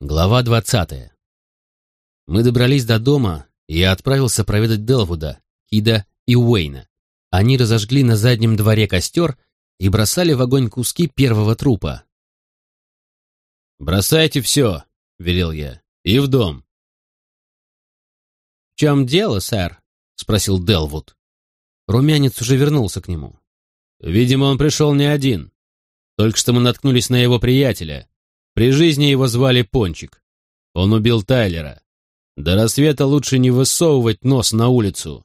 Глава двадцатая. Мы добрались до дома, и я отправился проведать Делвуда, Кида и Уэйна. Они разожгли на заднем дворе костер и бросали в огонь куски первого трупа. «Бросайте все», — велел я, — «и в дом». «В чем дело, сэр?» — спросил Делвуд. Румянец уже вернулся к нему. «Видимо, он пришел не один. Только что мы наткнулись на его приятеля. При жизни его звали Пончик. Он убил Тайлера. До рассвета лучше не высовывать нос на улицу.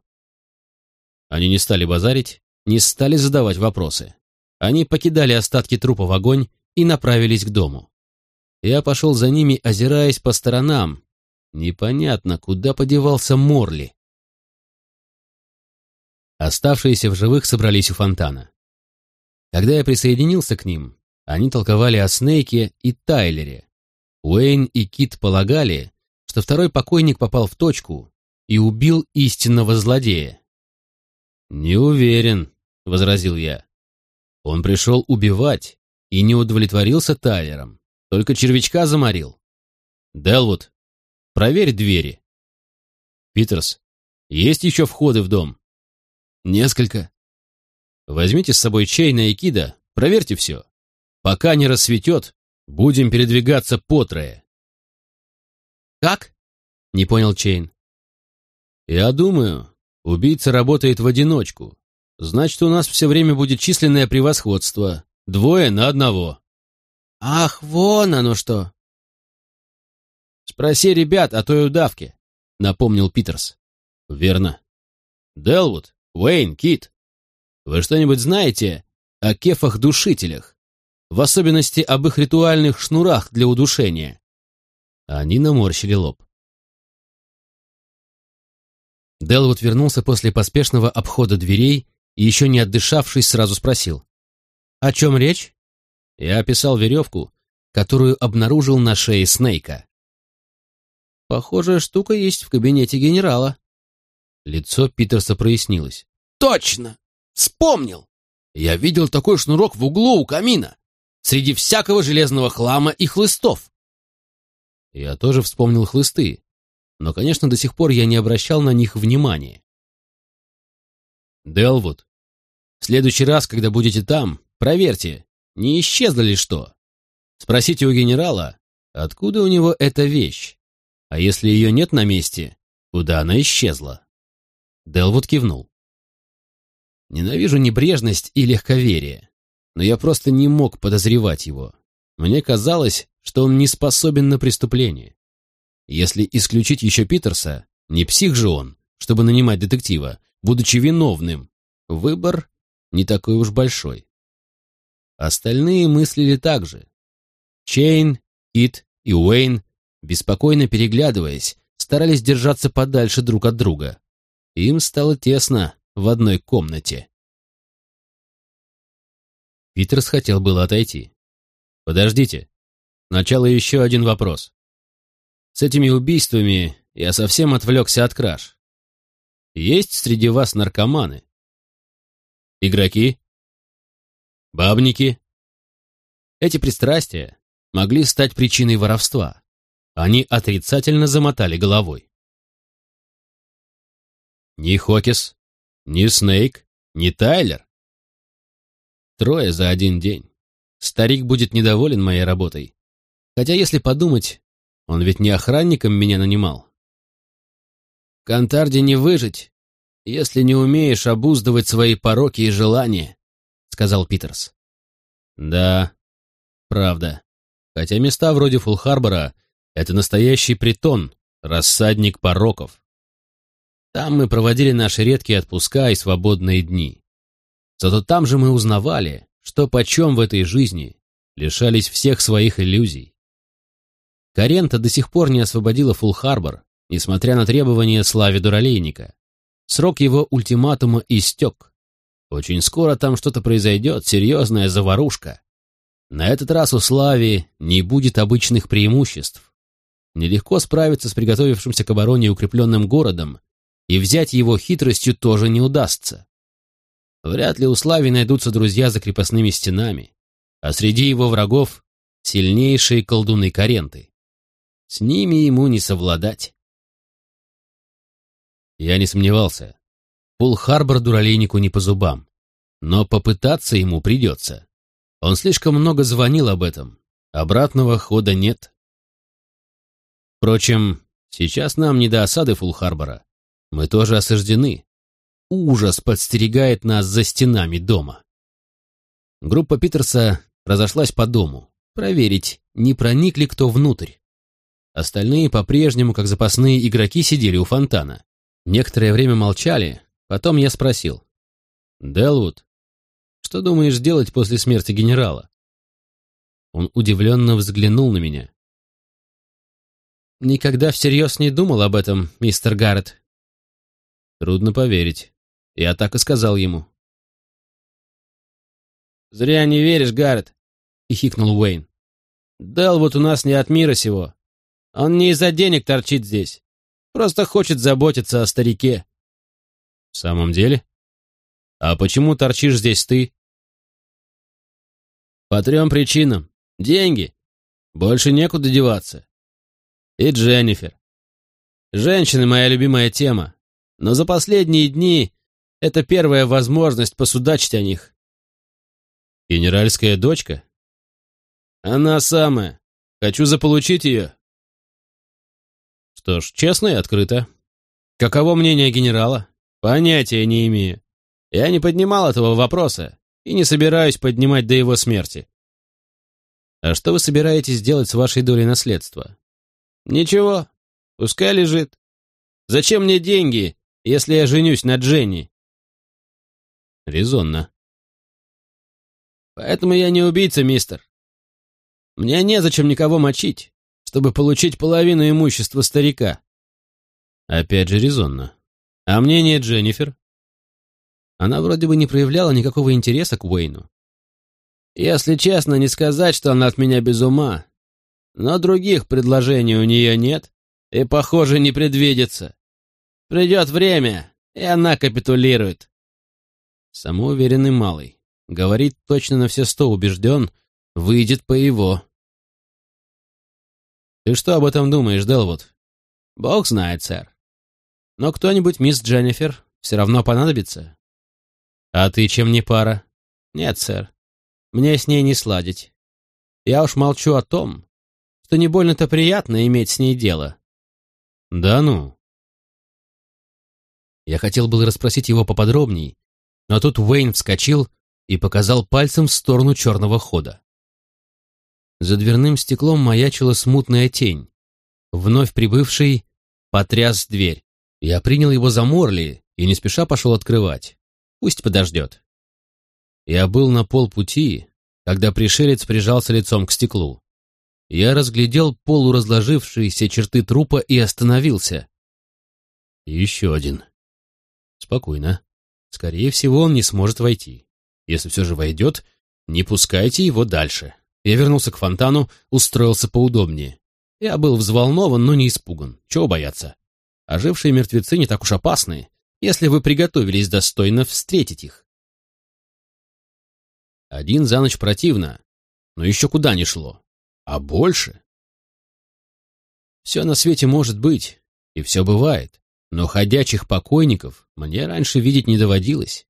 Они не стали базарить, не стали задавать вопросы. Они покидали остатки трупа в огонь и направились к дому. Я пошел за ними, озираясь по сторонам. Непонятно, куда подевался Морли. Оставшиеся в живых собрались у фонтана. Когда я присоединился к ним, они толковали о Снейке и Тайлере. Уэйн и Кит полагали, что второй покойник попал в точку и убил истинного злодея. «Не уверен», — возразил я. «Он пришел убивать и не удовлетворился Тайлером, только червячка заморил. Делвуд, проверь двери». «Питерс, есть еще входы в дом?» «Несколько». Возьмите с собой Чейна и Кида, проверьте все. Пока не рассветет, будем передвигаться по трое. «Как?» — не понял Чейн. «Я думаю, убийца работает в одиночку. Значит, у нас все время будет численное превосходство. Двое на одного». «Ах, вон оно что!» «Спроси ребят о той удавке», — напомнил Питерс. «Верно. Делвуд, Уэйн, Кит, вы что-нибудь знаете о кефах-душителях? В особенности об их ритуальных шнурах для удушения?» Они наморщили лоб. Делвуд вернулся после поспешного обхода дверей и, еще не отдышавшись, сразу спросил. «О чем речь?» Я описал веревку, которую обнаружил на шее Снейка. «Похожая штука есть в кабинете генерала». Лицо Питерса прояснилось. «Точно! Вспомнил! Я видел такой шнурок в углу у камина, среди всякого железного хлама и хлыстов». Я тоже вспомнил хлысты, но, конечно, до сих пор я не обращал на них внимания. Делвуд, в следующий раз, когда будете там, проверьте, не исчезло ли что. Спросите у генерала, откуда у него эта вещь, а если ее нет на месте, куда она исчезла. Делвуд кивнул. Ненавижу небрежность и легковерие, но я просто не мог подозревать его. Мне казалось, что он не способен на преступление. Если исключить еще Питерса, не псих же он, чтобы нанимать детектива, будучи виновным, выбор не такой уж большой. Остальные мыслили так же. Чейн, Кит и Уэйн, беспокойно переглядываясь, старались держаться подальше друг от друга. Им стало тесно в одной комнате. Питерс хотел было отойти. «Подождите. Сначала еще один вопрос. С этими убийствами я совсем отвлекся от краж. Есть среди вас наркоманы? Игроки? Бабники? Эти пристрастия могли стать причиной воровства. Они отрицательно замотали головой. Ни Хокис, ни Снейк, ни Тайлер. Трое за один день. Старик будет недоволен моей работой. Хотя, если подумать, он ведь не охранником меня нанимал. В Кантарде не выжить, если не умеешь обуздывать свои пороки и желания, сказал Питерс. Да, правда. Хотя места вроде Фулхарбора — это настоящий притон, рассадник пороков. Там мы проводили наши редкие отпуска и свободные дни. Зато там же мы узнавали, что почем в этой жизни лишались всех своих иллюзий. Карента до сих пор не освободила Фулл-Харбор, несмотря на требования Слави Дуралейника. Срок его ультиматума истек. Очень скоро там что-то произойдет, серьезная заварушка. На этот раз у Слави не будет обычных преимуществ. Нелегко справиться с приготовившимся к обороне укрепленным городом, и взять его хитростью тоже не удастся. Вряд ли у Слави найдутся друзья за крепостными стенами, а среди его врагов — сильнейшие колдуны Каренты. С ними ему не совладать. Я не сомневался. Пул-Харбор дуралейнику не по зубам. Но попытаться ему придется. Он слишком много звонил об этом. Обратного хода нет. Впрочем, сейчас нам не до осады Фулл-Харбора. Мы тоже осаждены. Ужас подстерегает нас за стенами дома. Группа Питерса разошлась по дому, проверить, не проник ли кто внутрь. Остальные по-прежнему, как запасные игроки, сидели у фонтана. Некоторое время молчали, потом я спросил. «Делвуд, что думаешь делать после смерти генерала?» Он удивленно взглянул на меня. «Никогда всерьез не думал об этом, мистер Гаррет». «Трудно поверить. Я так и сказал ему». «Зря не веришь, Гаррет», — хихикнул Уэйн. «Делвуд у нас не от мира сего. Он не из-за денег торчит здесь. Просто хочет заботиться о старике». «В самом деле? А почему торчишь здесь ты?» «По трем причинам. Деньги. Больше некуда деваться. И Дженнифер. Женщины — моя любимая тема. Но за последние дни это первая возможность посудачить о них». «Генеральская дочка?» «Она самая. Хочу заполучить ее. Что ж, честно и открыто. Каково мнение генерала? Понятия не имею. Я не поднимал этого вопроса и не собираюсь поднимать до его смерти. А что вы собираетесь делать с вашей долей наследства? Ничего, пускай лежит. Зачем мне деньги, если я женюсь на Дженни? Резонно. Поэтому я не убийца, мистер. Мне незачем никого мочить чтобы получить половину имущества старика. Опять же резонно. А мнение Дженнифер? Она вроде бы не проявляла никакого интереса к Уэйну. Если честно, не сказать, что она от меня без ума. Но других предложений у нее нет и, похоже, не предвидится. Придет время, и она капитулирует. Самоуверенный малый. Говорит точно на все сто убежден, выйдет по его. Ты что об этом думаешь, Делвуд? Бог знает, сэр. Но кто-нибудь, мисс Дженнифер, все равно понадобится. А ты чем не пара? Нет, сэр. Мне с ней не сладить. Я уж молчу о том, что не больно-то приятно иметь с ней дело. Да ну. Я хотел было расспросить его поподробней, но тут Уэйн вскочил и показал пальцем в сторону черного хода. За дверным стеклом маячила смутная тень. Вновь прибывший потряс дверь. Я принял его за Морли и не спеша пошел открывать. Пусть подождет. Я был на полпути, когда пришелец прижался лицом к стеклу. Я разглядел полуразложившиеся черты трупа и остановился. Еще один. Спокойно. Скорее всего, он не сможет войти. Если все же войдет, не пускайте его дальше. Я вернулся к фонтану, устроился поудобнее. Я был взволнован, но не испуган. Чего бояться? Ожившие мертвецы не так уж опасны, если вы приготовились достойно встретить их. Один за ночь противно, но еще куда ни шло. А больше? Все на свете может быть, и все бывает, но ходячих покойников мне раньше видеть не доводилось.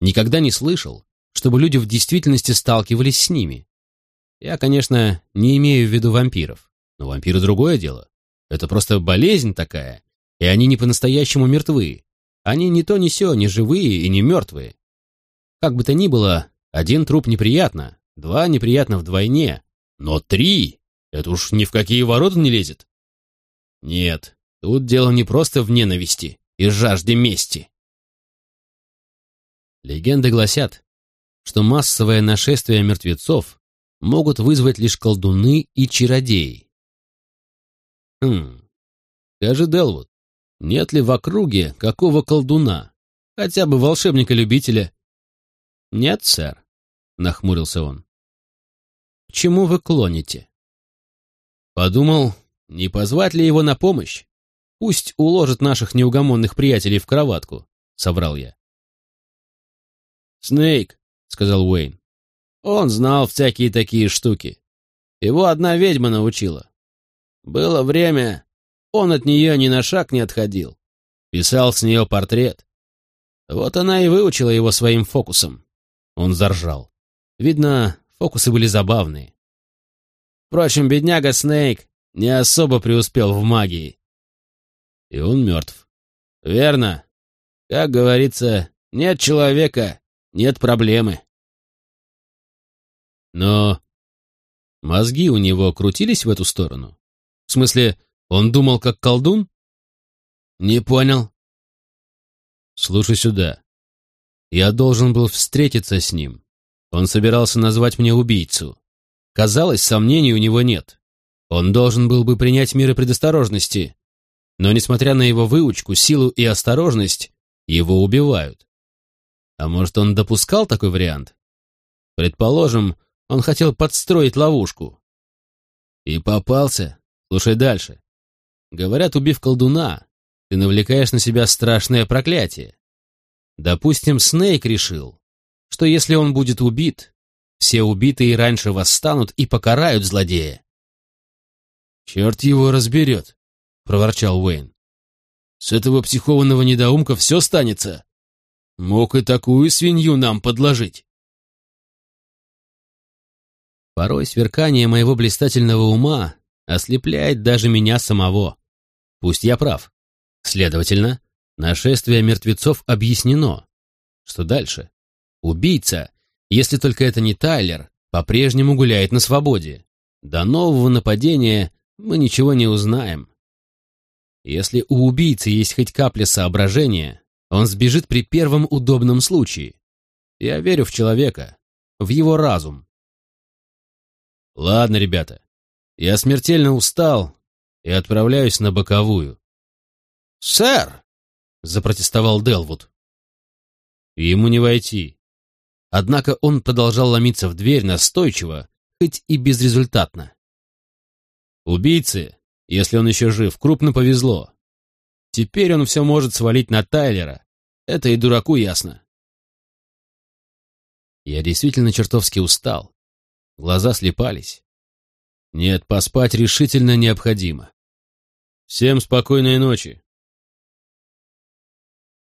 Никогда не слышал, чтобы люди в действительности сталкивались с ними. Я, конечно, не имею в виду вампиров, но вампиры другое дело. Это просто болезнь такая, и они не по-настоящему мертвы. Они ни то ни сё, не живые и не мертвые. Как бы то ни было, один труп неприятно, два неприятно вдвойне, но три — это уж ни в какие ворота не лезет. Нет, тут дело не просто в ненависти и жажде мести. Легенды гласят, что массовое нашествие мертвецов могут вызвать лишь колдуны и чародеи. Хм, скажи, Делвуд, нет ли в округе какого колдуна, хотя бы волшебника-любителя? Нет, сэр, нахмурился он. К чему вы клоните? Подумал, не позвать ли его на помощь? Пусть уложит наших неугомонных приятелей в кроватку, соврал я. «Снейк», — сказал Уэйн, он знал всякие такие штуки. Его одна ведьма научила. Было время, он от нее ни на шаг не отходил. Писал с нее портрет. Вот она и выучила его своим фокусом. Он заржал. Видно, фокусы были забавные. Впрочем, бедняга Снейк не особо преуспел в магии. И он мертв. Верно. Как говорится, нет человека, нет проблемы. Но мозги у него крутились в эту сторону? В смысле, он думал как колдун? Не понял. Слушай сюда. Я должен был встретиться с ним. Он собирался назвать мне убийцу. Казалось, сомнений у него нет. Он должен был бы принять меры предосторожности. Но, несмотря на его выучку, силу и осторожность, его убивают. А может, он допускал такой вариант? Предположим, он хотел подстроить ловушку. И попался. Слушай дальше. Говорят, убив колдуна, ты навлекаешь на себя страшное проклятие. Допустим, Снейк решил, что если он будет убит, все убитые раньше восстанут и покарают злодея. «Черт его разберет», — проворчал Уэйн. «С этого психованного недоумка все станется. Мог и такую свинью нам подложить». Порой сверкание моего блистательного ума ослепляет даже меня самого. Пусть я прав. Следовательно, нашествие мертвецов объяснено. Что дальше? Убийца, если только это не Тайлер, по-прежнему гуляет на свободе. До нового нападения мы ничего не узнаем. Если у убийцы есть хоть капля соображения, он сбежит при первом удобном случае. Я верю в человека, в его разум. Ладно, ребята, я смертельно устал и отправляюсь на боковую. «Сэр!» — запротестовал Делвуд. Ему не войти. Однако он продолжал ломиться в дверь настойчиво, хоть и безрезультатно. Убийце, если он еще жив, крупно повезло. Теперь он все может свалить на Тайлера. Это и дураку ясно. Я действительно чертовски устал. Глаза слепались. Нет, поспать решительно необходимо. Всем спокойной ночи.